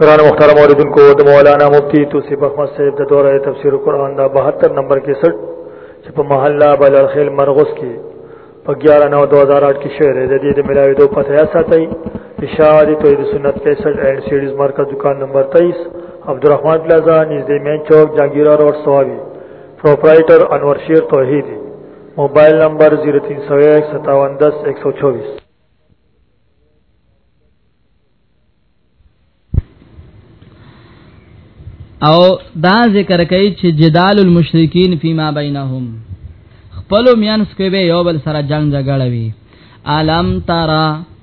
قرآن مختار موردن کو د مولانا مفتی توصیف احمد صاحب د دوره تفسیر قرآن دا 72 نمبر کې سټ چې په محله بلالخیل مرغوس کې په 11 9 2008 کې شعر د دې د ملاوي دوه پته یا ساتي اشاعه توحید سنت 61 اینڈ سیریز مرکز دکان نمبر 23 عبدالرحمن پلازا نږدې مین چوک جهانگیر روډ سوابي پرپرایټر انور شیر توحیدی موبایل نمبر 03015710124 او دا ذکر کوي چې جدال المشرکین فيما بينهم خپل میانس کې به یو بل سره جنگ جګړه وي الم ترى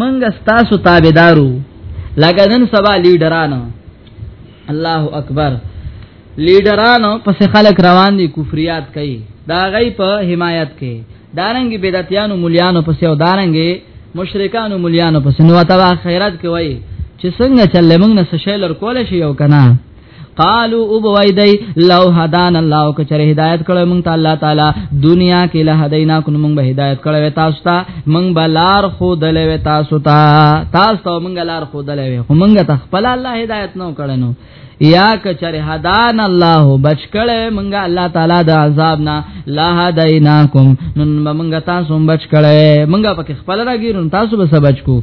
منګ ستاسو تابعدارو لکه نن سبا لیډرانو الله اکبر لیډرانو پس خلک روان دي کفریات کوي دا غي په حمایت کوي دارنګي بدعتیانو مليانو پس او دارنګي مشرکانو مليانو پس نو تبا خیرات کوي چې څنګه چلې موږ نه سشیلر کول شي او کنه قالو او بویدای لو هدان الله کچره هدایت کړو مونږ ته الله تعالی دنیا کې له هدینا کو مونږ به هدایت کړو تاسو ته مونږ بلار خو دلوي تاسو ته تاسو ته مونږ لار خو دلوي خو مونږ ته خپل الله هدایت نو کړنو یا کچره هدان الله بچ کړه مونږه الله تعالی د عذاب نه لا هدیناکم نن مونږه تاسو بچ کړه مونږه پکې خپل راګیرون تاسو به سبج کو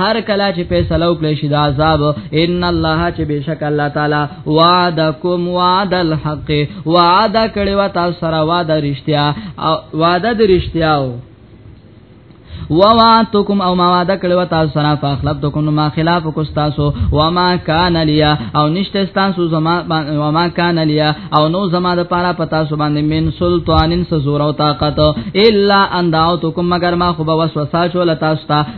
هر کلا چې فیصله وکړي شي د عذاب ان الله چې بشک الله تعالی وعدکم وعد الحق وعده کړی و تاسو سره وعده رښتیا او وعده د رښتیاو وواتکم او ما وعده کړو تاسو سره فاخلفتکم ما خلاف کو تاسو وما کان لیا او نشته تاسو زما وما کان لیا او نو زما د پاره پتا سو باندې من سلطانن سزور او طاقت الا انداوتکم مگر ما خو بوسوسه چول تاسو ته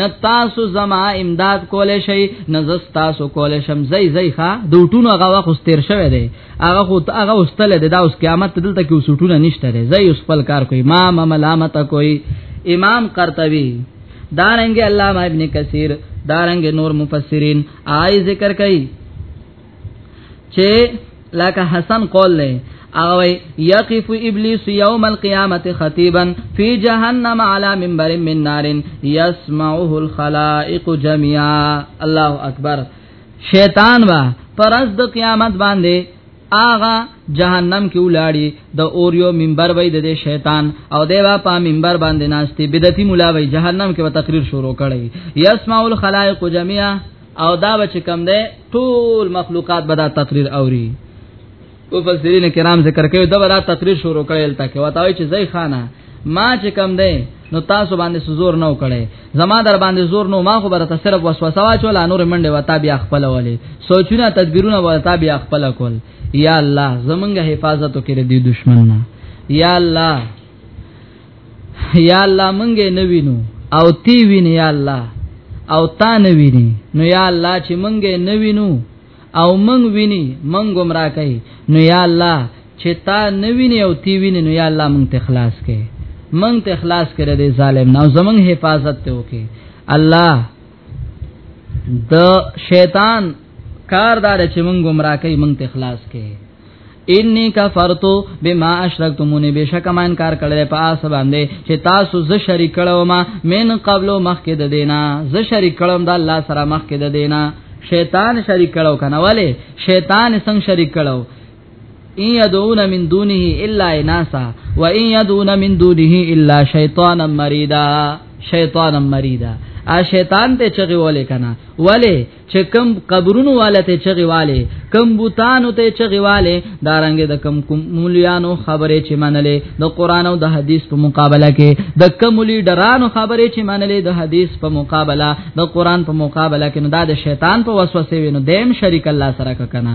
نه تاسو زما امداد کول شي نه زستاسو کول شم زئی زئی ښا د ټونو هغه وخت استیر شوه دی هغه خو هغه واستل دی دا اوس قیامت دلته کې وسټونه نشته دی زئی اوس خپل کار کوي ما ملامت کوي امام قرطبي دارنګ علامه ابن کثیر دارنګ نور مفسرین آی ذکر کوي چې لکه حسن قول لې او یقف ابلیس یوم القیامت خطیبا فی جهنم علی منبر من نار یسمعه الخلائق جميعا الله اکبر شیطان وا پرز د قیامت باندې آغا جهنم کې ولاړی د اوریو منبر وای د شیطان او دیوا په منبر باندې ناشتي بدعتي مولا وای جهنم کې به تقریر شروع کړي یسمع الخلائق جميعا او دا بچ کم ده ټول مخلوقات به دا تقریر اوري او فسرین کرام ذکر کوي دا به دا تقریر شروع کړي تل کې وتاوي چې زئی خانه ما چې کم ده نو تاسو باندې زور نه وکړي زما در باندې زور نو ما خو برته صرف وسوسه واچول انور منډه وتا بیا خپل ولي سوچونه تدبیرونه وتا بیا خپل کول یا الله زمونږه حفاظت وکړي د دشمن نه یا الله یا الله مونږه نه وینو او تی ویني یا الله او تا نه ویني نو یا الله چې مونږه نه وینو او مونږ ویني مونږ گمراه کوي نو یا الله چې تا نه ویني او تی ویني نو یا الله مونږ ته خلاص کړي مونږ ته خلاص کړي دې ظالم نو زمونږ حفاظت ته وکي الله د شیطان کار دار چې مونږ گمراه کوي مونږ ته خلاص کړي انی کفرتو بما اشرکتمونی بشک ما انکار کړل په اس باندې چې تاسو ز شریک کړو ما من قبل مخکې د دینا ز شریک کړم د الله سره مخکې د دینا شیطان شریک کړو کنه ولی شیطان څنګه شریک کړو ان يدعون من دونه الا اناسا وان يدعون من دونه الا شيطانا مريدا شيطانا مريدا ا شیطان ته چغي ولې کنه ولې چې کم قبرونو والته چغیواله کم بوتانو ته چغیواله دارنګ د کم مولیانو خبره چې منلې د قران او د حدیث په مقابله کې د کم مولی ډرانو خبره چې منلې د حدیث په مقابله د قران په مقابله کې نو دا د شیطان په وسوسه وینو دیم شریک الله سره کنه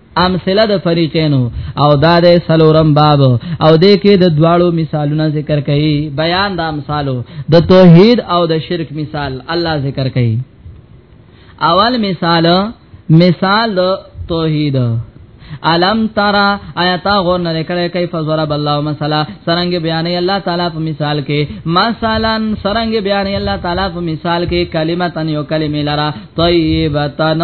امثله د فریقین او دا د سلورم باب او د کې د دواړو مثالونه ذکر کړي بیان د امثالو د توحید او د شرک مثال الله ذکر کړي اول مثال مثال د توحید علم ترى آیات غور نه کړه کیف ضرب الله مثلا سرنګ بیان الله تعالی په مثال کې مثلا سرنګ بیان الله تعالی په مثال کې کلمتن یو کلمې لرا طیبتن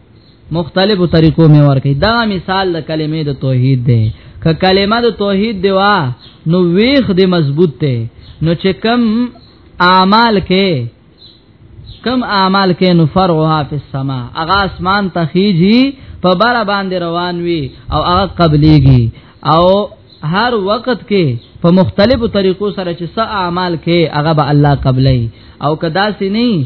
مختلفو طریقو می ورکې دا مثال د کلمې د توحید دی که کلمه د توحید دی وا نو ویخ دی مضبوط دی نو چې کم اعمال کې کم اعمال کې نو فرعها فی السما اغه اسمان تخیجی په بار باندې روان وی او هغه قبليږي او هر وخت کې په مختلفو طریقو سره چې څه اعمال کې هغه به الله قبلای او کدا سې نه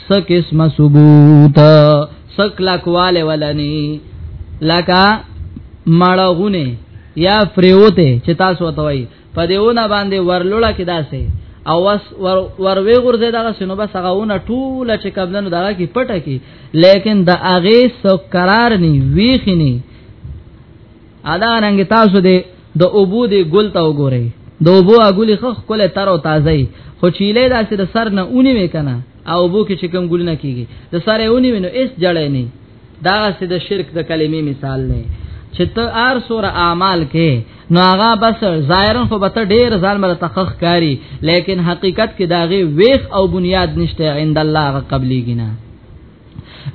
څه قسمه ثبوت څه کلکواله ولني لکه مړغونه یا فریوته چې تاسو وتوي په دیونه باندې ورلوړه کې داسې او وس ور وروي غرزه دغه سينو بس هغه ونه ټول چې قبلنو دغه کې پټه کې لیکن د اغه سو قرار ني ویخني ادا رنګ تاسو دې د اوبو دې ګل ته وګورئ د اوبو اګولې خخ کوله تر او تازه خو چیلې داسې د سر نه اونې وکنه او بو کې چې کوم ګل نه کیږي د سره اونې وینو اس جړې نه دا سې د شرک د کلمې مثال نه چې ته ار سور اعمال کې نو هغه بس ظاهرا خو به ته ډیر ځان مر تخخ کاری لیکن حقیقت کې داغه ویخ او بنیاد نشته عند الله قبلې ګنا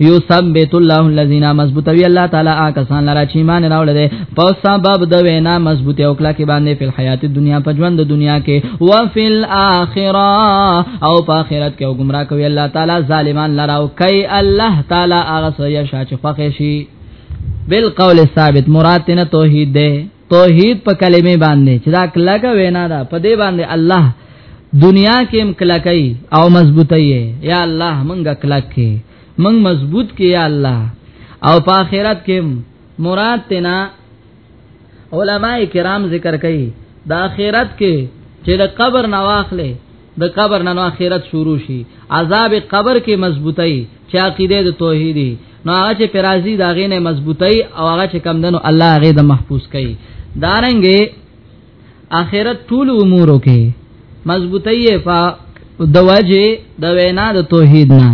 یو ثبت الله الذين مضبوطوي الله تعالی آکسان لرا چې ایمان راوړل دي په سبب د وینا مضبوطه او کلا کې باندې په حیات دنیا په ژوند د دنیا کې او فی الاخره او په آخرت کې او گمراه کوي الله تعالی ظالمان لرا او کوي الله تعالی هغه سوی شاچ خوښ شي بالقول ثابت مراد نه توحید ده توحید په کلمې باندې چې دا کلکه وینا ده په دې باندې الله دنیا کې هم کلکای او مضبوطی یا الله منګه کلک کې من مضبوط کې یا الله او په آخرت کې مراد تینا علما کرام ذکر کوي د آخرت کې چې د قبر نواخلې د قبر نه نو اخرت شروع شي عذاب قبر کې مضبوطی چې عقیده د توحیدی نو هغه چې پرازي دا غینه مضبوطی او هغه چې کم دنو الله هغه د محفوظ کړي دارنګې اخرت ټول امورو کې مضبوطی په دواجه د وینا د توحید نه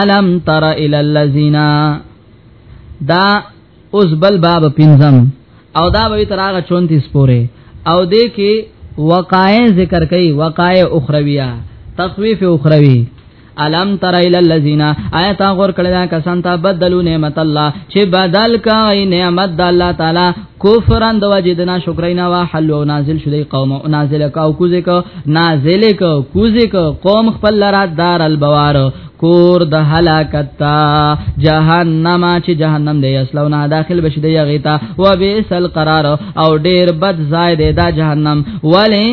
الم تر الى الذين دا اوس بل باب پنځم او دا به تر هغه 34 پورې او دې کې وقایع ذکر کړي وقایع اخرویه تخویف اخروی الم تر ال الذین آیات غور کړه دا کسان ته بدلو نعمت الله چې بدل کای نعمت د الله تعالی کفرن د وجدنا شکرینا وا حل او نازل شوی قوم او نازل کا او کوزه کا نازل کا کوزه کا قوم خپل را دار البوار کور د هلاکت تا جهنم چې جهنم دی اسلونه داخل بشي دی غیتا و بیسل قرار او ډیر بد زائد دا جهنم ولی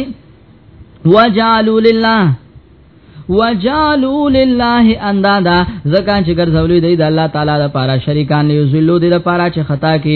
وجعلوا لله وجالو لله اندادا زکان چې ګرځولې دی د الله تعالی لپاره شریکان یو ذلو دی لپاره چې خطا کې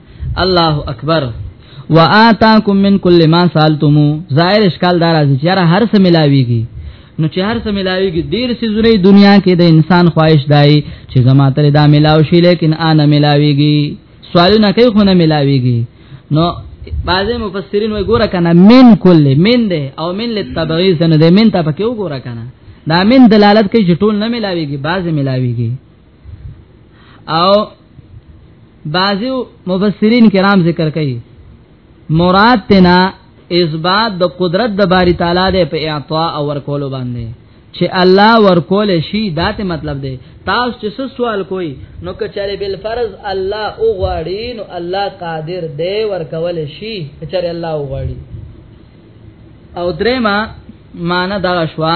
الله اکبر واتاکم من کل ما سالتمو ظاهر اشکال دار از چې هر څه ملاويږي نو چې هر څه ملاويږي ډیر څه زوري دنیا کې د انسان خواهش دای چې زما تر دا ملاو شي لیکن انا ملاويږي سوالونه کوي خو نه ملاويږي نو بعضی مفسرین وی ګوره کنه من کل من ده او من للتبغیز نه ده من ته پکې وګوره کنه دا من دلالت کوي چې ټول نه ملاويږي بعضی ملاويږي او بعضی مفسرین کرام ذکر کوي مراد تنا اثبات د قدرت د باری تعالی د په اعطاء او ورکول باندې چې الله ورکول شي دا ته مطلب دی تاسو چې څه سوال کوئ نو کچاره بل فرض الله او غواړي نو الله قادر دی ورکول شي کچاره الله او غواړي او درېما مان دا شوا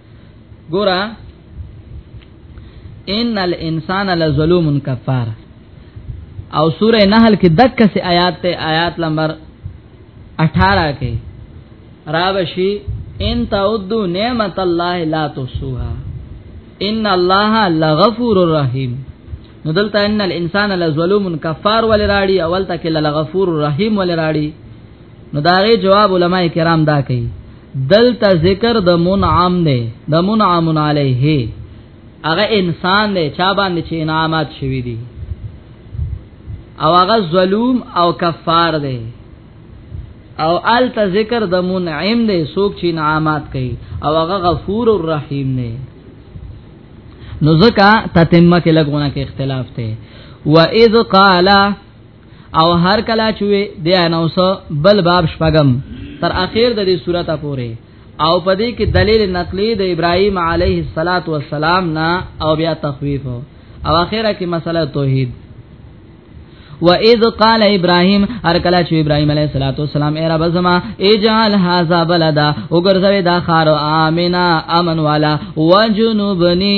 ګورا ان الانسان لظلوم کفار او سوره نحل کې دک سه آیات ته آیات نمبر 18 کې راوشي ان تعدو نعمت الله لا تحصوها ان الله لغفور رحیم نو دلته ان الانسان لظلوم کفار ول راړي اول تک لغفور رحیم ول راړي نو داغه جواب علما کرام دا کوي دلته ذکر د منعم نه د منعم علیه هغه انسان دی چا باندې چې انعامات شوی دي او هغه ظلم او کفار دی او ال ته ذکر د منعم دی سوک چې انعامات کوي او هغه غفور الرحیم دی نو ځکه تتمه کې لګونه کې اختلاف دی و اذ قال او هر کلا چوي دی انوس بل باب شپغم تر اخیر د دې سورته پورې او پدې کې دلیل نقلی د ابراهیم علیه الصلاۃ والسلام نه او بیا تخویف او اخره کې مسله توحید و اذ قال ابراهيم هر کله چې ابراهيم عليه الصلاه والسلام اے رب زما اجعل هذا بلدا وګرځوي دا خار امنا امن والا وجنبني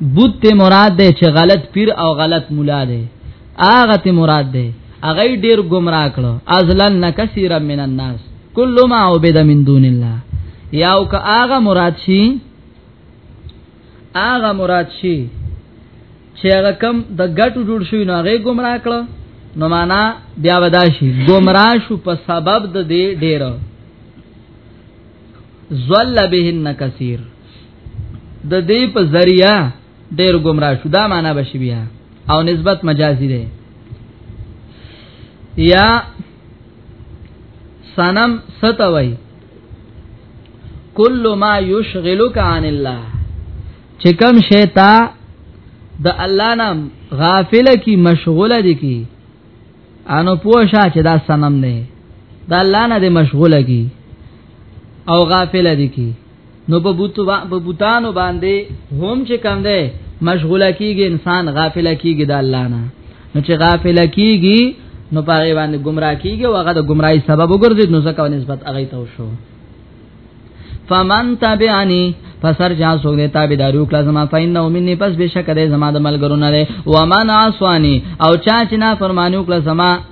بوت ته مراد ده چې غلط پیر او غلط مولا ده هغه ته مراد ده هغه ډیر گمراه کړو ازلن نکثیر من الناس کل ما عبد من دون الله یاو که هغه مراد شي هغه مراد شي چې هغه کم د غټو جوړ شوی نو هغه گمراه کړو نو معنا بیا ودا شي گمراه شو په سبب د دې ډیر زل بهن کثیر د دې په ذریعہ ډېر گمراه شو دا معنا بشي بیا او نسبت مجازي ده یا سنم ستوي کل ما یشغلک عن الله چې کوم شی تا د الله نام غافل کی مشغول دي کی انو پوښا چې دا سنم نه دا الله نه دې مشغول کی او غافل دي کی نو په بوت با په بوتانو باندې هم چې کم دی مشغوله کیږي انسان غافل کیږي د الله نه نو چې غافل کیږي نو پاره باندې گمراه کیږي او هغه د گمراهي سبب وګرځي نو ځکه نسبت هغه ته وشو فمن تبعنی فسر جا سوګ دې تابعداري وکړه زما فینه مني پس بشک دې زما د ملګرو نه و من عصانی او چا چې نا فرمانو کړ زما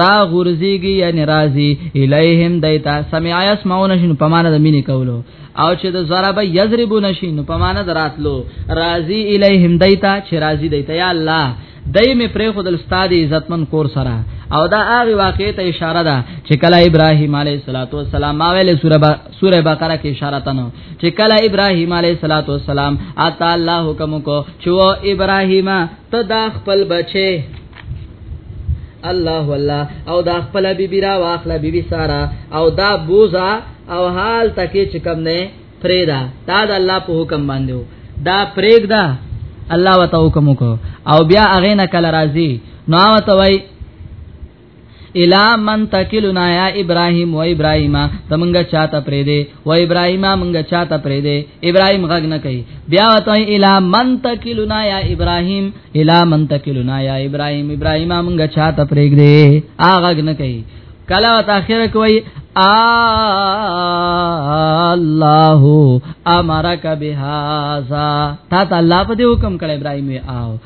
را غورځيږي یعنی راضي الیهم دایتا سمع اسمعون شنو په معنا د مینې کولو او چې د ضرب یضرب نشین په معنا دراتلو راضی الیهم دایتا چې راضی دایتا یا الله دای می پرې خود استاد عزتمن کور سره او دا هغه واقعې ته اشاره ده چې کله ابراهیم علیه الصلاۃ والسلام ما ویله سوره با سوره بقره کې اشاره تنو چې کله ابراهیم علیه الصلاۃ والسلام اتا الله حکم کو چې ابراهیم ته دا خپل بچي الله والله او دا خپل بیبی را واخله بیبی سارا او دا بوزا او حال تکي چې کم نه فریدا دا د الله په حکم باندې دا فریګ دا الله وتعالى حکم وکړو او بیا اغه نه کل راضی نو وتوي الا من تکلنا یا ابراهیم و ابراهیم ته مونږه چاته پرې دی و ابراهیم مونږه چاته پرې دی ابراهیم غږ نه کوي بیا وته الا من تکلنا یا ابراهیم الا من تکلنا یا ابراهیم ابراهیم مونږه چاته پرې دی ا غږ نه کوي کله وته اخر کوي الله امرک بهذا تا ته الله په دې حکم کړ ابراهيم وي آو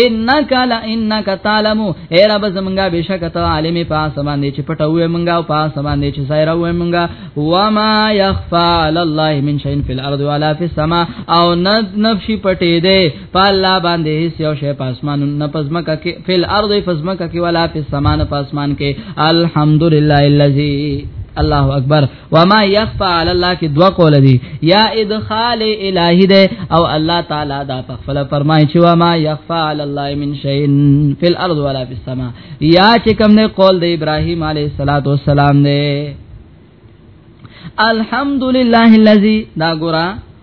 انک لا انک تعلم اے رب زمونږه بشکته عالم په اسمان دې چې پټوې مونږه او په اسمان دې چې ظاهر وې مونږه وما يخفى على الله من شيء في الارض ولا في السماء او ند نفشي پټې دې په الله باندې هیڅ یو شی په اسمان نه پزمکه کې په الارض پزمکه کې ولا في السماء نه په اسمان کې الحمدلله الذي الله اکبر وما يخفى على الله کې دوا قول دي یا ادخال الهی ده او الله تعالی دا په خپل فرمایي چې وما يخفى على الله من شيء في الارض ولا في السماء یا چې کوم نه قول د ابراهيم عليه الصلاه والسلام ده الحمدلله الذي دا ګورا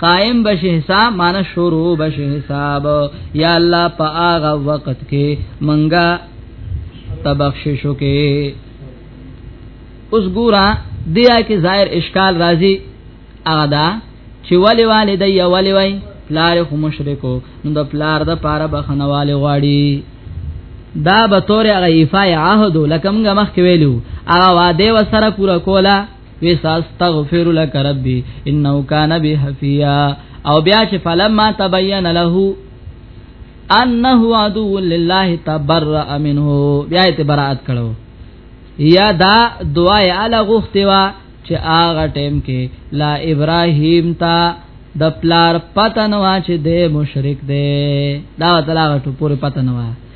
قائم بش حساب معنی شروع بش حساب یا الله په هغه وخت کې منګه تبخششو کې اوس ګورا دیا کې ظاهر اشکال راځي هغه دا چې ولی والد یا ولی وای پلار خو مشرکو نو د پلار د پاره بخنواله غواړي دا به تور هغه ایفای عهد لکم غمخ ویلو هغه واده وسره پورا کولا وی ساستغفر لك ربي انه كان بي حفيا او بیا چې فلما تبين له انه عدو لله تبرأ منه بیا ته برائت کړو یا دا دعا یې اله غوښتي وا چې هغه ټیم کې لا ابراهیم تا د پلار پتن وا چې د مشرک دی دا تلاغه ټو پورې پتن وا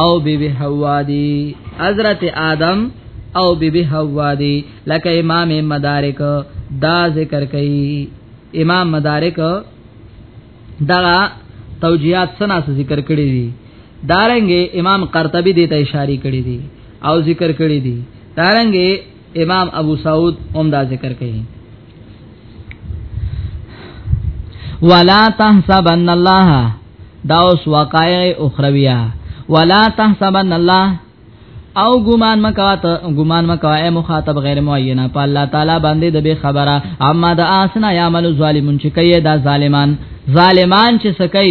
او بی بی حوا دی حضرت آدم او بی بی حوا دی لکه امام مدارک دا ذکر کوي امام مدارک دا توجیهات سنا ذکر کړی دي دارنګ امام قرطبي دې ته اشاره کړې دي او ذکر کړې دي دارنګ امام ابو سعود هم دا ذکر کوي ولا تحسبن الله دا اوس واقعي اخرویه ولا تحسبن الله او ګمان مکوا ته ګمان مکوا اے مخاطب غیر معینه په الله تعالی باندې د به خبره اما د اسنا یعمل ظالمون چې کوي دا ظالمان ظالمان چې سکي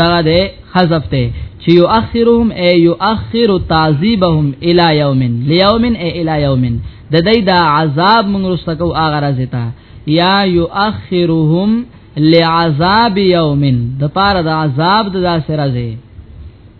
دغه ده حذف ته چې یو اخرهم ای یو اخر تعذيبهم الی یوم لیوم ای الی یوم د دې دا عذاب موږ رسکو اغه راځي تا یا یو اخرهم لعذاب یوم د پاره د عذاب د داسې راځي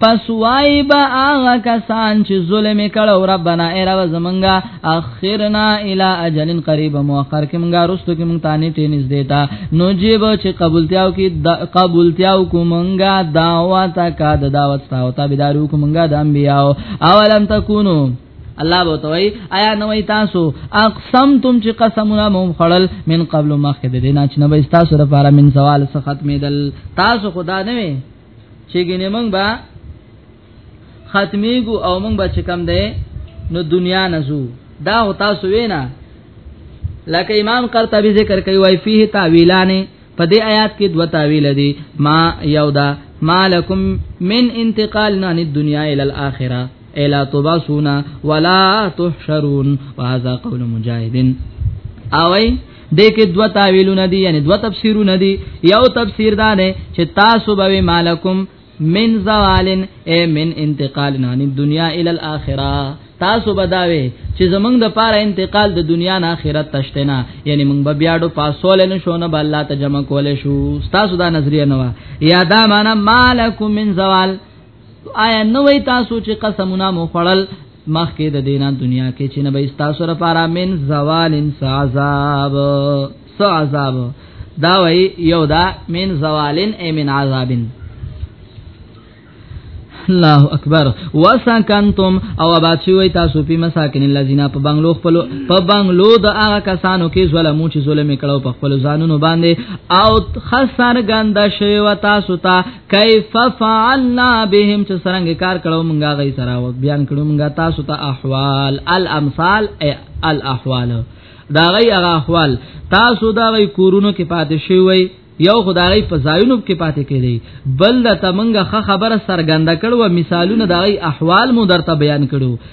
پس وای با هغه کسان چې ظلم کړو ربنا ای رب زمونږه اخرنا الی اجل قریب موخر کې مونږه رستو کې مونږ تانه ټینس دیتا نو جیب چې قبولتیاو کې قبولتیاو کومنګا دعوت کا د دعوت تاو تابعدارو کومنګا د انبیاو اولم تکونو الله به توي آیا نو تاسو اقسم تم چې قسمونه مو خړل من قبل مخکې د دینه چې نو تاسو لپاره من سوال څخه ختمېدل تاسو خدا نه چې ګنې موږ به ختميګو او موږ به چې کم ده نو دنیا نزو دا هو تاسو وینا لکه امام قرطبي ذکر کوي وای فيه تعویلانه په دې آیات کې دوه تعویل دي ما یودا مالکم من انتقال نه الدنيا الى الاخره الا تباسونا ولا تحشرون وهذا قول مجاهد اوي دې کې دوه تعویلونه دي یعنی دوه تفسیرونه دي یو تفسیر دا نه چې تاسو به مالکم من زوالن اے من انتقال نه دنیا ال الاخره تاسو بداوي چې زمنګ د پاره انتقال د دنیا نه آخرت تشته نه یعنی موږ به بیا ډو پاسول نه شو نه الله ته جمع کول شو تاسو دا نظریه نه و یا دا معنا مالکم من زوال آیا نو وی تاسو چې قسمونه مو خړل مخکې د دینه دنیا کې چې نه به تاسو لپاره من زوال عذاب سو عذاب دا وی یو دا من زوالن ای من عذابن الله اکبر وسکنتم او آباد شوی تاسو په مساکن الذين په بنگلو خپل په بنگلو د هغه کسانو کې ظلمو چې ظلم کړو په خپل ځانونو باندې او خسر ګنده شوی تاسو ته کیف فعلنا بهم چې سرنګ کار کړو مونږه غي سره او بیان کړو مونږه تاسو ته احوال الامثال الاحوال دا غي هغه احوال تاسو دا غي کورونو کې پاتې شوی یو خدای په ځایونو کې پاتې کړي بل د تمنګه خبره سرګنده کړو مثالونه دای احوال مو درته بیان کړو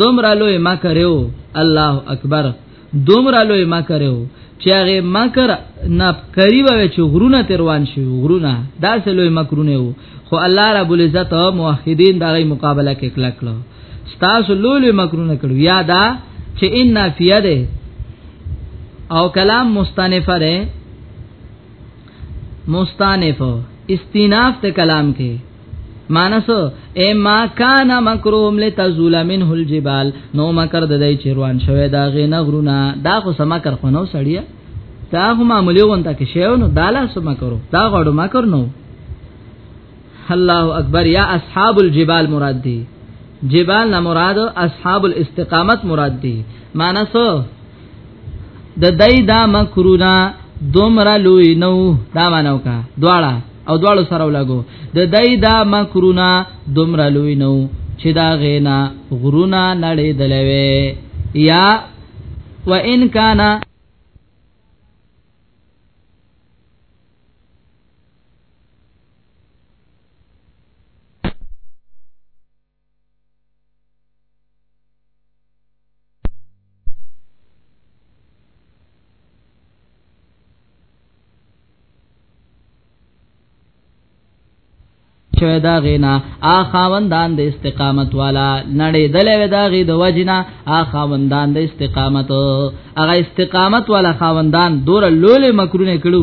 دومره لوی مکر یو الله اکبر دومره لوی مکر یو چې هغه مکر نه قریب وي چې غرونه تروان شي غرونه دا سه لوی مکرونه وو خو الله رب العزت او موحدین دا غي مقابله کې کلک کړو ستاسو لوی مکرونه کړو یا دا چې ان نافیه ده او کلام مستانفه ده مستانفه استیناف ته کلام کې مانس اے ما کان مکروم لتزول منه الجبال نو مکر د دې چروان شوی دا غې نغرونه دا خو سم کر خو نو سړیا تا خو معمولی غونته کې شیو نو دالا سم کرو دا غړو مکر نو الله اکبر یا اصحاب الجبال مراد دی جبال نه مراد اصحاب الاستقامت مراد دی مانس د دای دا مکرونا دومره لوی نو دا مانو کا دواړه او دواړو سره ولګو د دای دا مکرونا دومره لوی نو چې دا غینا غرونا نړې دلوي یا و ان کان شوی دا غینا آ خاوندان د استقامت والا نړې دلې وې دا غي د وجنا آ خاوندان د استقامت هغه استقامت والا خاوندان دور لولې مکرونه کړو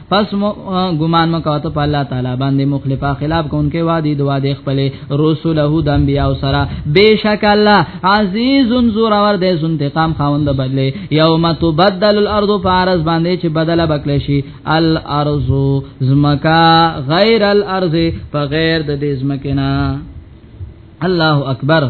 پس مو ګمان مکو ته په الله تعالی باندې مخلفه خلاف کوونکې وادي دوا د خپل رسوله د انبیا او سره بشک الله عزیز زور اور د انتقام خاوند بدله یوم تبدل الارض فارس باندې چې بدله بکلی شي الارض زمکا غیر الارض په غیر د دې زمکنا الله اکبر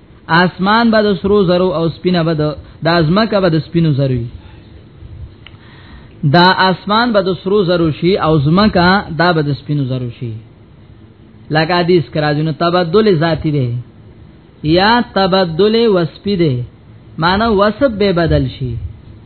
اسمان به د سرو زرو او سپینه به د ازمکه به د سپینو زرو دا اسمان به د سرو زرو شي او زمکه دا به د سپینو زرو شي لکه حدیث کراځنه تبدل ذاتی دی یا تبدل وسپی دی معنی وسب به بدل شي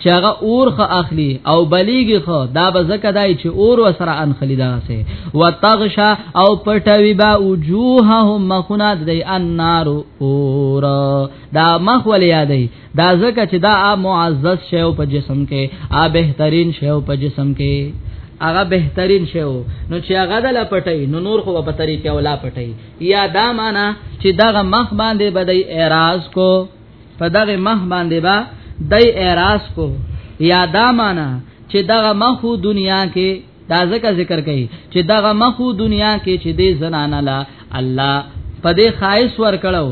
چې هغه اور خو اخلي او بلیږي خو دا به زکه دای چې اور وسره انخلی دا سه وتغشا او پټوي با وجوههم مخنا د النار اور دا مخ ول یادې دا زکه چې دا معزز شی په جسم کې ا بهترین شی په جسم کې هغه بهترین شی نو چې هغه د لپټي نو نور خو په طریقې ولا پټي یا دا معنا چې دغه مخ باندې بدای اعتراض کو په دغه مخ باندې با دای اعتراض کو یا دا معنا چې دغه مخو دنیا کې دا ځکه ذکر کړي چې دغه مخو دنیا کې چې دې زنانه لا الله په دې خایس ور کړو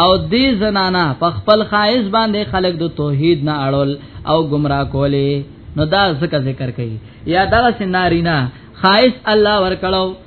او دې زنانه په خپل خایس باندې خلق د توحید نه اړول او گمراه کولې نو دا ځکه ذکر کړي یا دا سنارینا خایس الله ور کړو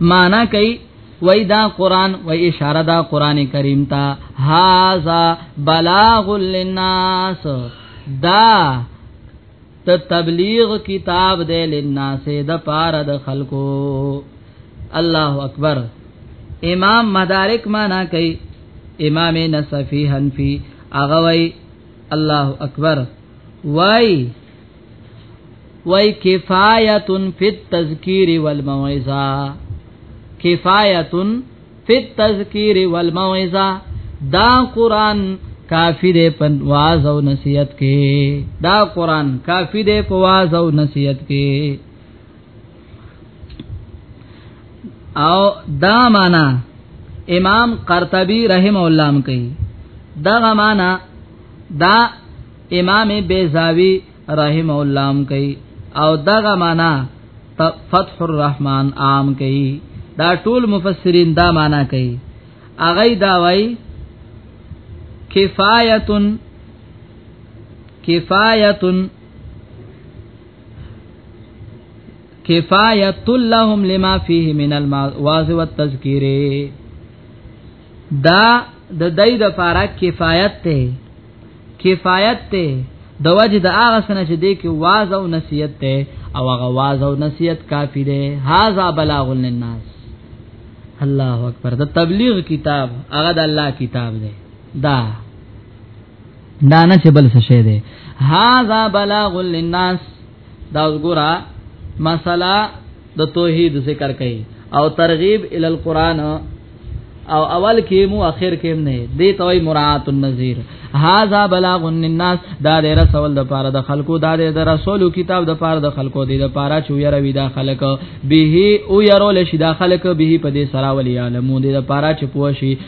معنا کوي وای دا قران وای اشاره دا قران کریم ته هاذا بلاغ للناس دا ته تبلیغ کتاب دی للناس د پاره د خلکو الله اکبر امام مدارک معنا کوي امام نصفی حنفی اغوی الله اکبر وای وای کفایت فی التذکیر والموعظه کفایت فی التذکیر والموعظه دا قران کافی دی په واعظ او نصیحت کې دا قران کافی دی په واعظ او نصیحت کې او دا معنا امام قرطبی رحم الله هم کوي دا معنا دا امام بیزاوی رحم الله هم کوي او دغه معنا فتح الرحمن عام کوي دا ټول مفسرین دا معنا کوي اغه دا وای کفایتن کفایتن کفایت لهم لما فيه من الواز والتذکیره دا د دای د پاره کفایت ته کفایت ته د وجه د هغه سنه چې دی کې واز او نصیحت ته او هغه واز او نصیحت کافی دی هاذا بلاغ للناس الله اکبر د تبلیغ کتاب هغه د الله کتاب دی دا دا نه چې بل څه شه دی هاذا بلاغ للناس دا اوس ګورا مسله د توحید ذکر کړي او ترغیب ال القران او اول کې مو اخر کې هم نه دی توي مراعات النذیر هاذا بلاغ الناس دا د رسول د پاره د خلکو دا د رسول کتاب د پاره د خلکو دی د پاره چې ویروي دا خلک به او يرول شي دا خلک به په دې سره ولي علمو دی د پاره چې پوه شي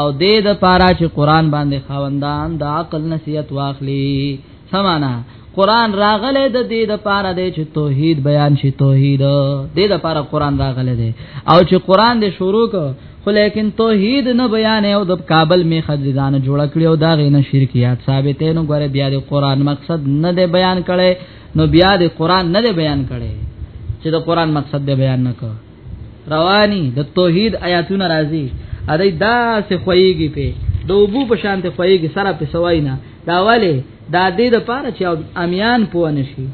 او دې د پاره چې قران باندې خاوندان د عقل نصیحت واخلي سمانا قران راغله د دې د پاره د چې توحید بیان شي توحید دې د پاره قران راغله دې او چې قران دې شروع کو خو لیکن توحید نه بیان او د کابل می خدزان جوړ کړی او دا غینه شرکیات ثابتې نو غره بیا د قران مقصد نه دې بیان کړي نو بیا د قران نه دې بیان کړي چې د قران مقصد دې بیان نه کړي رواني د توحید آیاتونه راځي ادي دا سه خوېږي په دوبو په شان ته خوېږي سره په سوای نه دا والي دا دې د پاره چې امیان پوه نشي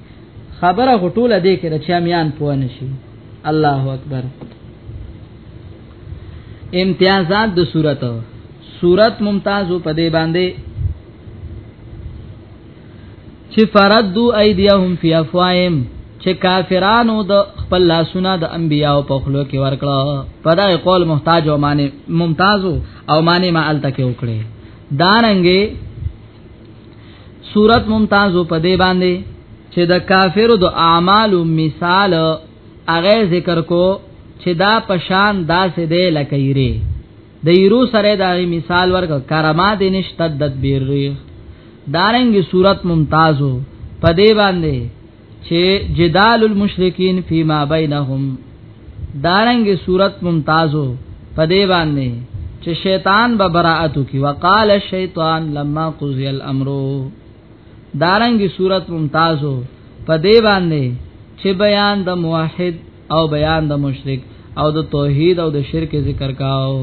خبره غټوله دې کې چې امیان پوه نشي الله اکبر امتیازات د صورت صورت ممتاز په دې باندې چې فردو ایدیهم فی افواهم چې کافرانو د خپل لاسونه د انبیانو په خلو کې ورکړه په دا قول محتاج او معنی ممتاز او معنی ما ال تک وکړي دارنګي صورت ممتاز په دې باندې چې د کافرو د اعمالو مثال هغه ذکر کو چې دا پشان داسې دی لکه یری د ایرو سره دا مثال ورک کرامات نشته تدبیر ریخ دارنګ صورت ممتازو په دې باندې چې جدال المشرکین فيما بینهم دارنګ صورت ممتازو په دې باندې چې شیطان به براءت کی وقال الشیطان لما قضی الامر دارنګ صورت ممتازو په دې باندې چې بیان د موحد او بیان د مشرک او د توحید او د شرک ذکر کاو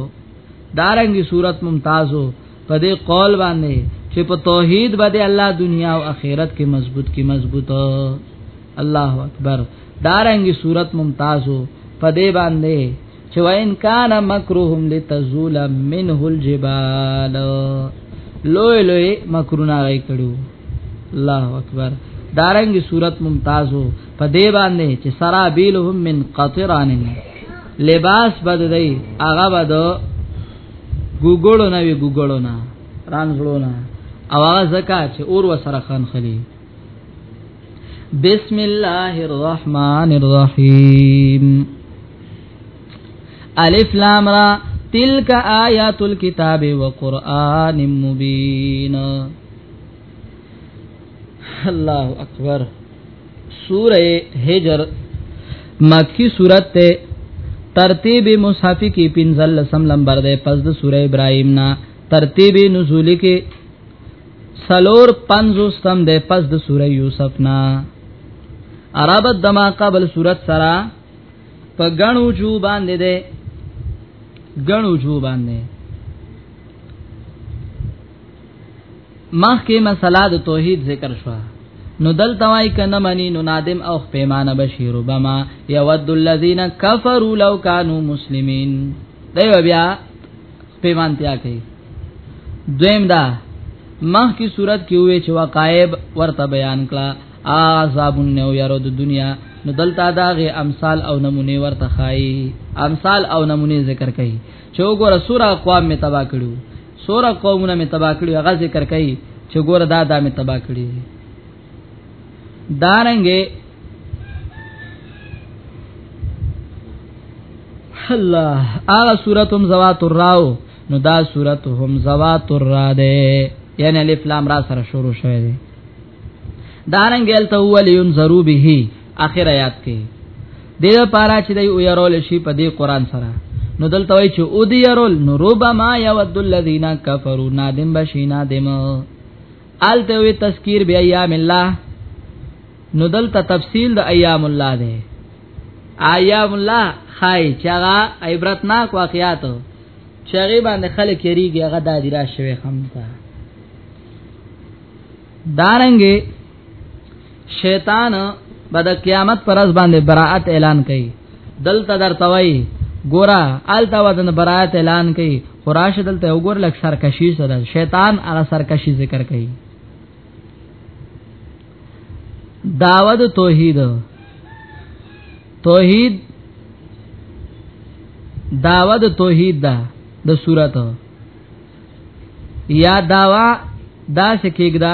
دارنګي صورت ممتازو په دې قول باندې چې په توحید باندې الله دنیا او آخرت کې مضبوط کې مضبوط الله اکبر دارنګي صورت ممتازو په دې باندې چې وین کان مکرهم لتزول منه الجبال لوی لوی مکرونه راي کړو الله اکبر دارنګي صورت ممتازو په دې باندې چې سرا بیلهم من قطران لباس بد دی هغه بد ګوګړو نه وی ګوګړو نه رانځړو نه او هغه زکا چې اور وسره خان خلی بسم الله الرحمن الرحیم الف لام را تلک آیات الكتاب وقرآن مبین الله اکبر سوره هجر مکی سورت ته ترتیب مصحف کې پنځل لسم لمبر ده پس د سوره ابراهیم نه ترتیب نزولی کې سلور پنځو ستم ده پس د سوره یوسف نه عربت دما قبل سورت سرا په غنو جو باندې ده غنو جو باندې مخ کې مسله د توحید ذکر شو نو دل توای کنه منی نو نادم او پیمانه بشیر وبما یود الذین کفروا لو کانوا مسلمین دیو بیا پیمانتیا کوي دویم دا مخ کی صورت کې وې چې وقایب ورته بیان کړه عذاب نو یارو د دنیا نو دلته داغه امثال او نمونه ورته خای امثال او نمونه ذکر کړي چې وګوره سوره اقوام می تبا کړو سوره قومونه می تبا کړی هغه ذکر کړي چې ګور دا دا می تبا کړی دارنګه الله هغه سوره هم زوات الراو نو دا سوره هم زوات الرا ده یعنی الف لام را سره شروع شوه ده دارنګ الته ولینظرو به اخر آیات کې د دې لپاره چې دوی او يرول شي په دې قران سره نو دلته وایي چې او دې يرول نو روبا ما يود الذين كفروا نادم بشینا دم آلته وی تذکیر بیا ایام الله نو دلته تفصیل د ایام الله ده ایام الله خای چغه عبرتناک واقعات چغه باندې خلک یریږي هغه د دې را شوی خمسه دارنګه شیطان به د قیامت پر ورځ باندې براءت اعلان کوي دلته درته وایي ګورا آلته ودن براءت اعلان کوي خراش دلته وګور لک سرکشي سره شیطان هغه سرکشي ذکر کوي داود توحید توحید داود توحید دا د صورت یا داوا دا سکیګدا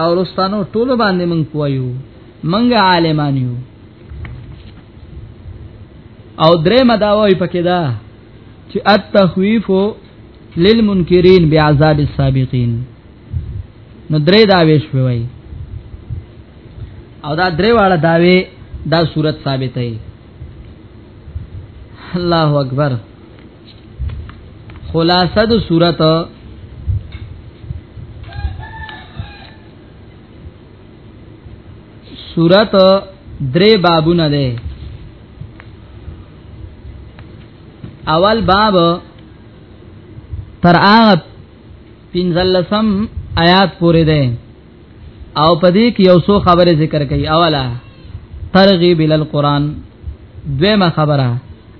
او رستانو ټول باندې مونږ پویو مونږ عالمان یو او درې مداوی پکې دا چې التخويف للمنکرین بعذاب السابقین نو درې داوي شوی او دا درې واړه داوي دا صورت ثابتې الله اکبر خلاصه د صورت صورت درې بابونه ده اول باب تر هغه پنځلسم آیات پورې ده او پدې کې یو څو خبره ذکر کړي اوله ترغیب ال قران دویمه خبره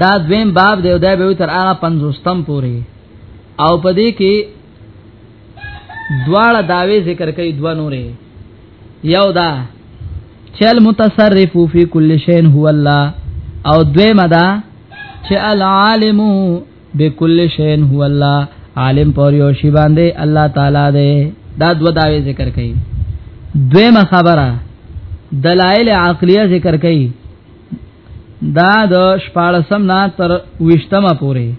دا دویم باب دی او دا به تر هغه 50 تم پوري او پدې کې دواړه داوی ذکر کوي دوا نورې یو دا چل متصرف فی کل شین هو الله او دویمه دا چې العالم بكل شيء هو الله عالم پر یو شی باندې الله تعالی دی دا دو داوی ذکر کړي دویمه خبره دلائل عقلیه ذکر کړي دا د شپارسم نه تر وشتمه پوري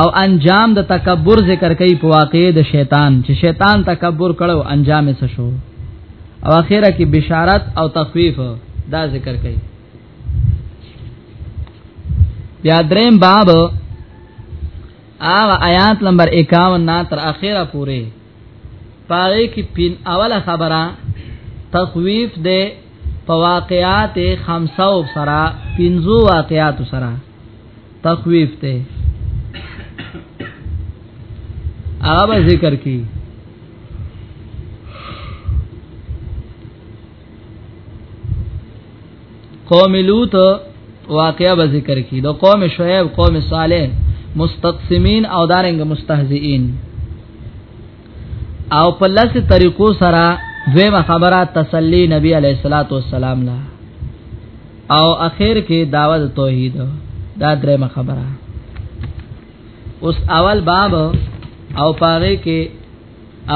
او انجام د تکبر ذکر کوي په واقع د شیطان چې شیطان تکبر کړو انجام یې شو او اخره کې بشارت او تخفیف دا ذکر کوي بیا دریم باب هغه آیات نمبر 51 نا تر اخره پوره پاره کې پین اوله خبره تخویف ده په واقعات خمسه او سرا پنځو واقعات سرا تخویف ده هغه ذکر کی قوم لوط واقعا به ذکر کی د قوم شعیب قوم صالح مستقسمین او دارنګ مستهزئین او په لس طریقو سره دویمه خبره تسلی نبی علیہ الصلوۃ والسلام لا او اخر کې دعوت توحید دا درېمه خبره اوس اول باب او پاره کې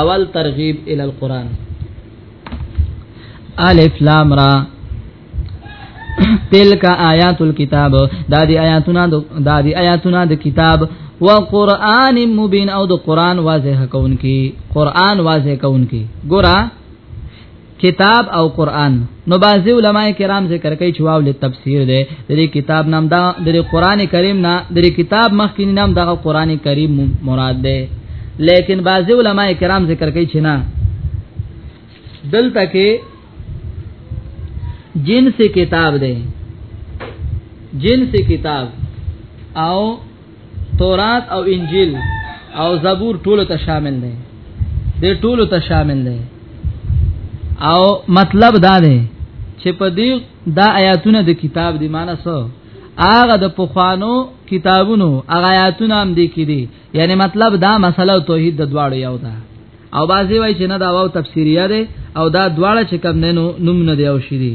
اول ترغیب ال القران الف لام را تلک آیات الكتاب دا دی آیاتونه دا دی آیاتونه د کتاب و قران مبین او د قران واضح کونکي قران واضح کونکي ګورا کتاب او قران نو بعضی علما کرام ذکر کوي چې واو له تفسیر ده د دې کتاب نام دا د قران کریم نه د دې کتاب مخکې نام دا قران کریم مراد ده لیکن بعضی علما کرام ذکر کوي چې نه دلته کې جنس کتاب ده جنس کتاب او تورات او انجیل او زبور ټول ته شامل دی د ټول ته شامل دی او مطلب دا دی چې په دې دا آیاتونه د کتاب دی معنی څه هغه د پخوانو کتابونو هغه آیاتونه هم دي کې دي یعنی مطلب دا مسله توحید د دواړو یو ده او بازی وای چې نه دا واو تفسیریه ده او دا دواړه چې کم نه نوم نه دی او شری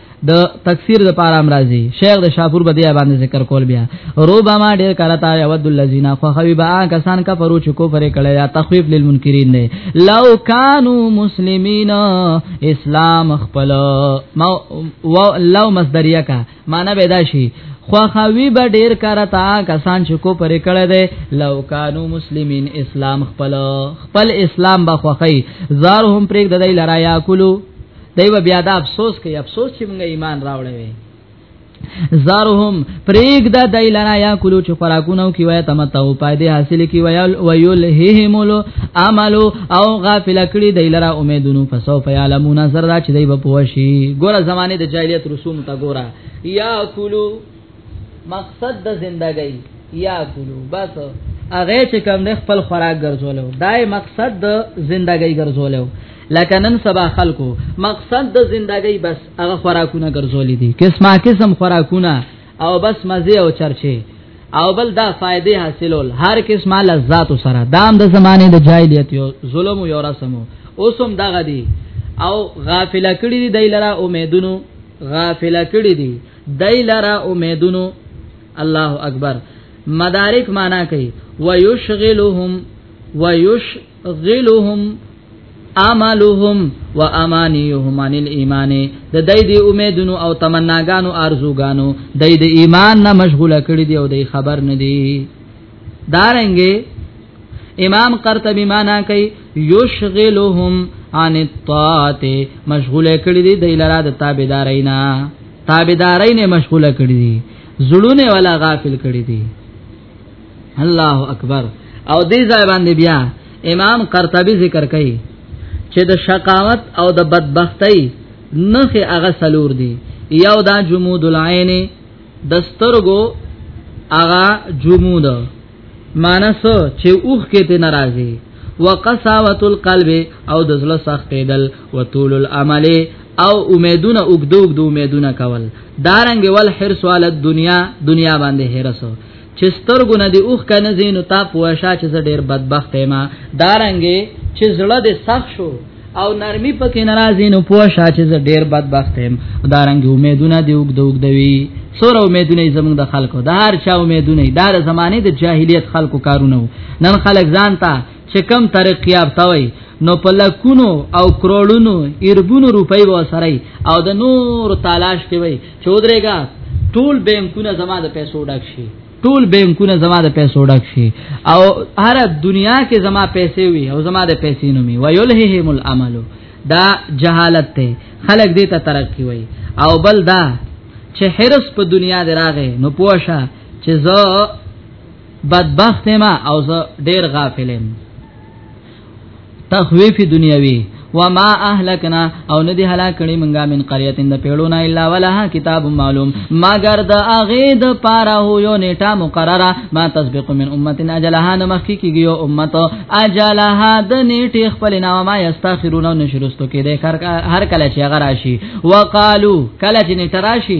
د تکثیر د پاره امراضي شیخ د شاپور بدی باندې ذکر کول بیا ربما ډیر کړه تا یود الذین فخوی با کسان کفرو چې کفر کړي یا تخویف للمنکرین نه لو کانوا مسلمین اسلام خپل لو مصدریه کا معنی به دا شي خوخوی به ډیر کړه تا کسان چې کفر کړي دي لو کانوا مسلمین اسلام خپل خپل اسلام به خوخی زارهم پرېګ د دی لرا یا کلو دی بیا دا افسوس کوي افسوس چې موږ ایمان راوړې وي زارهم پریګ د دای لرا یا کلو چې خوراکونه کی وای تمتو پایدې حاصل کی وای ویل هیمل عمل او غافل کړي دای لرا امیدونو فسو فیعلمون زردا چې دای په پوشي ګوره زمانه د جاهلیت رسوم تا ګوره یا کلو مقصد د زندګۍ یا کولو بس هغه چې کوم د خپل خوراک ګرځولو دای مقصد د زندګۍ ګرځولو لکه نن سبا خلکو مقصد د زندګۍ بس هغه خوراکونه ګرځولې دي قسمه قسم خوراکونه او بس مزه او چرچه او بل دا فائدې حاصلول هر قسمه لذات سره دام د زمانه د جاهلیت یو ظلم او یو رسمو اوسم دغه دي او غافل کړي دي لره امیدونو غافل کړي دي دای لرا امیدونو الله اکبر مدارک معنا کوي ويشغلهم ويشغلهم اعمالهم وامانيهم عن الايمان د دې د امیدونو او تمناګانو ارزوګانو د دې ایمان نه مشغوله کړي دی او د خبر نه دی دارنګي امام قرطبي معنا کوي یشغلهم عن الطاعت مشغول کړي دي د لرا د تابعدارینا تابعدارین مشغول کړي دي زړونه ولا غافل کړي دي الله اکبر او دې ځای باندې بیا امام قرطبي ذکر کوي چې د شقاوت او د بدبختی نخې هغه سلور دي یو دا جمود العین دسترګو اغا جمود مانس چې اوخ کې ته ناراضي وقساوت القلب او د زړه سخت دل وطول العمل او امیدونه اوګدوګ دو امیدونه کول دارنګ ول حرس ول دنیا دنیا باندې حرس چې سترګو نه دی اوخ کنه زینو تا پوښا چې زه ډیر بدبخت یم دارنګې چې زړه دې سخت شو او نرمي پکې ناراضي نو پوښا چې زه ډیر بدبخت یم دارنګ امیدونه دی وګ دوګ دوی سوره امیدونه زموږ د خلکو د هر چا امیدونه دار زمانه د جاهلیت خلکو کارونه نن خلک ځان ته چې کم ترقی یافته وي نو په لکونو او کروڑونو ایربونو روپۍ و سره او د نور تلاش کوي چودريګا ټول بانکونه زما د پیسو ډک شي ټول بانکونه زما د پیسو ډک شي او هر دنیا کې زما پیسې وي او زما د پیسې نومي ويلههم العمل دا جهالت ته خلق دې ته ترقی وي او بل دا چې حرس په دنیا دې راغې نو پوښه چې زه بدبخت ما او زه ډیر غافل یم تخویف دنیوی وما اهلکنا او ندی هلاک کړي منګه من قريه د پیړونه الا ولها کتاب معلوم مگر د اغه د پاره هو یو نیټه مقرره ما تسبق من امه اجلها نه مخکې کیږي او امه اجلها د نیټه خپل نامه ما یستاخرون او نشرستو کې د هر کله چې هغه راشي وقالو کله چې نیټه راشي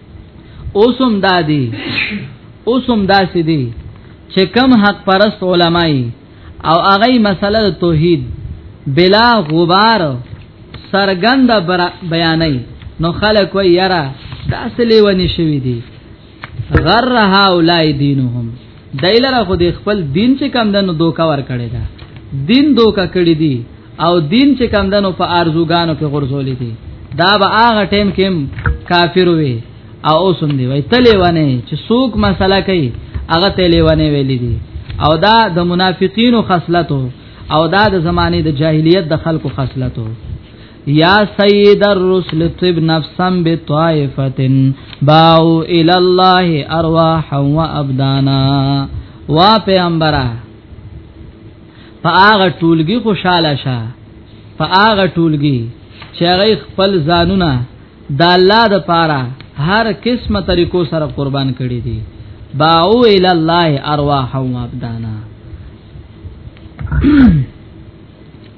اوسم دادی اوسم داسې دی چې کم حق پرست علماي او هغه مسله توحید بلا غبار سرګند بیانای نو خلک وی یرا دا سلی ونی شوی دی غر هاولای دینهم دایلره خو د خپل دین چې کم دنو دوکا ور کړی دا دین دوکا کړی دی او دین چې کم دنو په ارزوګانو کې غرزولې دي دا به هغه ټیم کې کافر وي او اوسم دی وای تلې ونه چې څوک مسله کوي هغه تلې ونه ویلې دي او دا د منافقینو خصلتو او دا د زمانه د جاهلیت د خلکو خصلتو یا سید الرسل طب نفسا بطائفه باو الی الله ارواحا و ابدانا وا پیغمبره په هغه ټولګي خوشاله شه په هغه ټولګي چې هغه خپل ځانونه د الله د پاره هر قسمه طریقو سره قربان کړي دي باو ال الله ارواح و ابدانا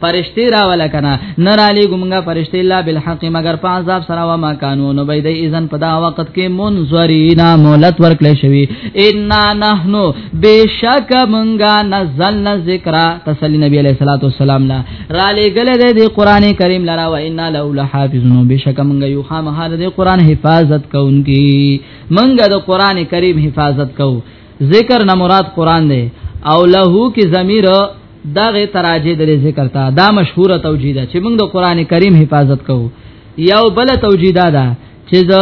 فرشتي راول کنه نه را لې ګمګه فرشتي الله بالحق مگر په عذاب سره و ما قانون به دې اذن په دا وخت کې منذرینا مولت ورکړې شوی ان نحنو بشک منګا نزل ذکر تسلی نبی علیہ الصلوۃ والسلام لا را لې ګلې دې قران کریم لرا و ان له لحافظون بشک منګا یو خامه دې قران حفاظت کوونکی منګا د قران کریم حفاظت کو ذکر نه مراد قران دی او له کی ضمیر دا غي تراجه د ذکر تا دا مشهوره توجیه ده چې موږ د قران کریم حفاظت کوو یو بل توجیه ده دا چې د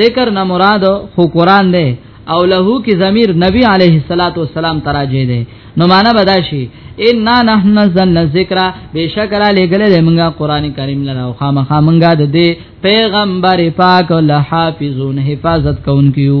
ذکر نه مراد خو قران دی او له کی ضمیر نبی علیه الصلاۃ والسلام تراجه دی نو معنا بداشي ان نحن نزلنا الذکر بشکر علی گله د موږ قران کریم لره او خامخا موږ د دې پیغمبر پاک له حافظون حفاظت کوونکیو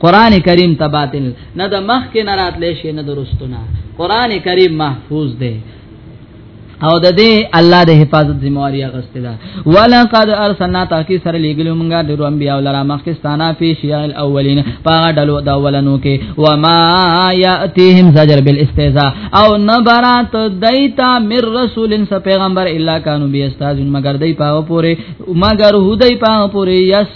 قران کریم ته باطل نه د مخ کې نه راتلې شي نه درستونه قران کریم محفوظ دی او د دې الله د حفاظت ذمہ واری اغسته ده ولقد ارسلنا تاکي سره لګلو مونږه د روان بیا ولرا مخکستانا فی شیع الاولین پاغه ډلو دا ولنو کې و ما یاتیهم زجر بالاستهزاء او نبرات دیتا مر رسول س پیغمبر الا کانوا بیاستاذون مگر دای پاو پوره مگر هدی پاو پوره یس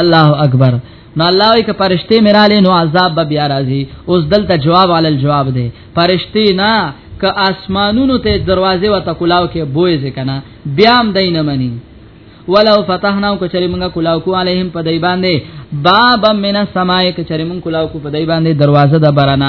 الله اکبر نو الله وی که پرشته میراله نو عذاب به بیا راځي اوس دلته جواب علی الجواب دی پرشته نه که اسمانونو ته دروازه وته کلاو کې بوې ځکنه بیا هم دین منی ولو فتحنا کچری مونږه کلاو کو علیهم په دای باندې باب من السماء کچری مونږ کلاو کو په دای باندې دروازه د برنا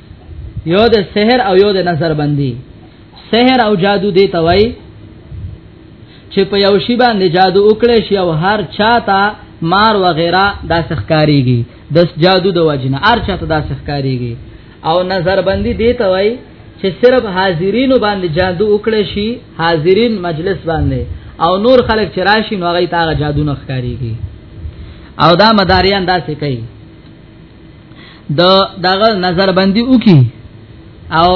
یو د سحر او یو د نظر بندي سحر او جادو دی توای چې په یو شی باندې جادو وکړي شي او هر چاته مار و غیره دا سخکاریږي د جادو د وجنه هر چاته دا سخکاریږي او نظر بندي دی توای چې صرف حاضرینو باندې جادو وکړي شي حاضرین مجلس باندې او نور خلک چې راشي نو هغه ته جادو نه ښکاریږي او دا مداریان داسې کوي د دغه نظر باندې وکي او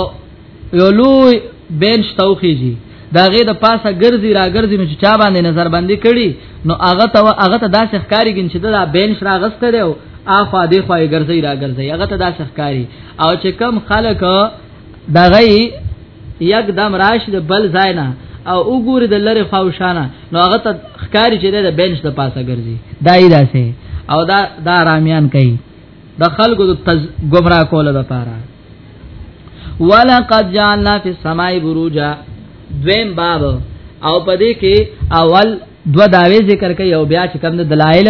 یو لوی بنچ توخیږي داغه د پاسه ګرځي را ګرځي نو چې چا باندې نظر باندې کړي نو هغه ته هغه ته داسې ښکاری ګن چې دا بنچ را غسته دی او اخوا دی خو یې ګرځي را ګرځي هغه ته داسې ښکاری او چې کم خلک دغه یک دم راش د بل ځای نه او وګوري د لری خواوشانه نو هغه ته ښکاری چې د بنچ د پاسه ګرځي دا یې داسې او دا دا رامیان کوي د خلکو د تز... گمراه کول د پاره ولقد جعلنا فی السماء بروجا دویم باب او پدې کې اول دو داوی ذکر کوي او بیا چې کوم د دلایل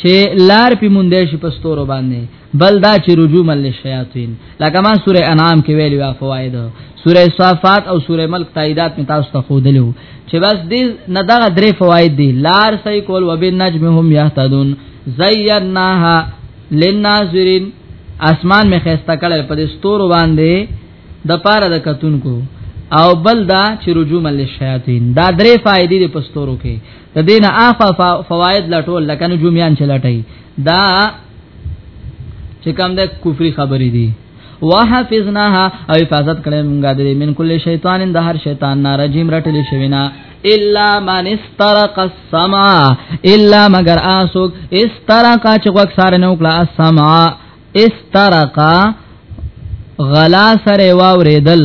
چې لار په مونږ دې شي پستورو باندې بل دا چې رجوع مل شیاطین لکه ما سوره انعام کې ویلو یا فواید سوره صافات او سوره ملک تاییدات می تاسو ته خو دلو چې بس دې نه دا درې فواید دي لار صحیح کول وبن نجمهم یهتدون زیناها للناظرین اسمان می خسته کړل په دې ستورو باندې د پاره د کتونکو او بل دا چې رجوع مل شیاطین دا درې فائدې د پستورو کې د دین اخوا فواید لټول لکه نجومیان چلټي دا چې کوم د کفري خبرې دي وحفظناها او حفاظت کړې مونږه د من کل شیطان د هر شیطان نه رجیم رټلې شوینا الا من استرق السما الا مگر اسوک استرق چې وک سار نه وکړه السما استرق غلا سره واوریدل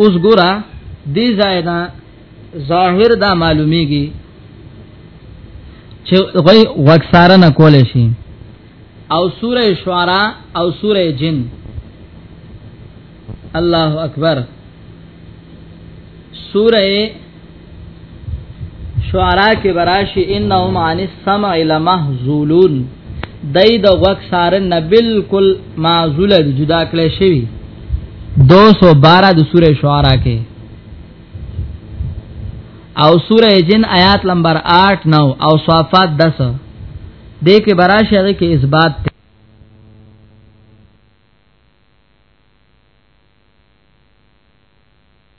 اوس ګورا دې ځای دا ظاهر دا معلومیږي چې غي وکساره نه کول شي او سوره شعرا او سوره جن الله اکبر سوره شعرا کې براشي انهم عن السمع لمحذولون دای د غوږ ساره نه بالکل معزول دي جدا کړي شوی 212 د سوره شعرا کې او سوره جن آیات نمبر 8 9 او صافات 10 دې کې براشي هغه کې اثبات ته